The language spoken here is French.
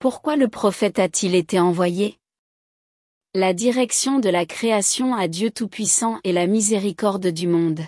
Pourquoi le prophète a-t-il été envoyé? La direction de la création à Dieu Tout-Puissant et la miséricorde du monde.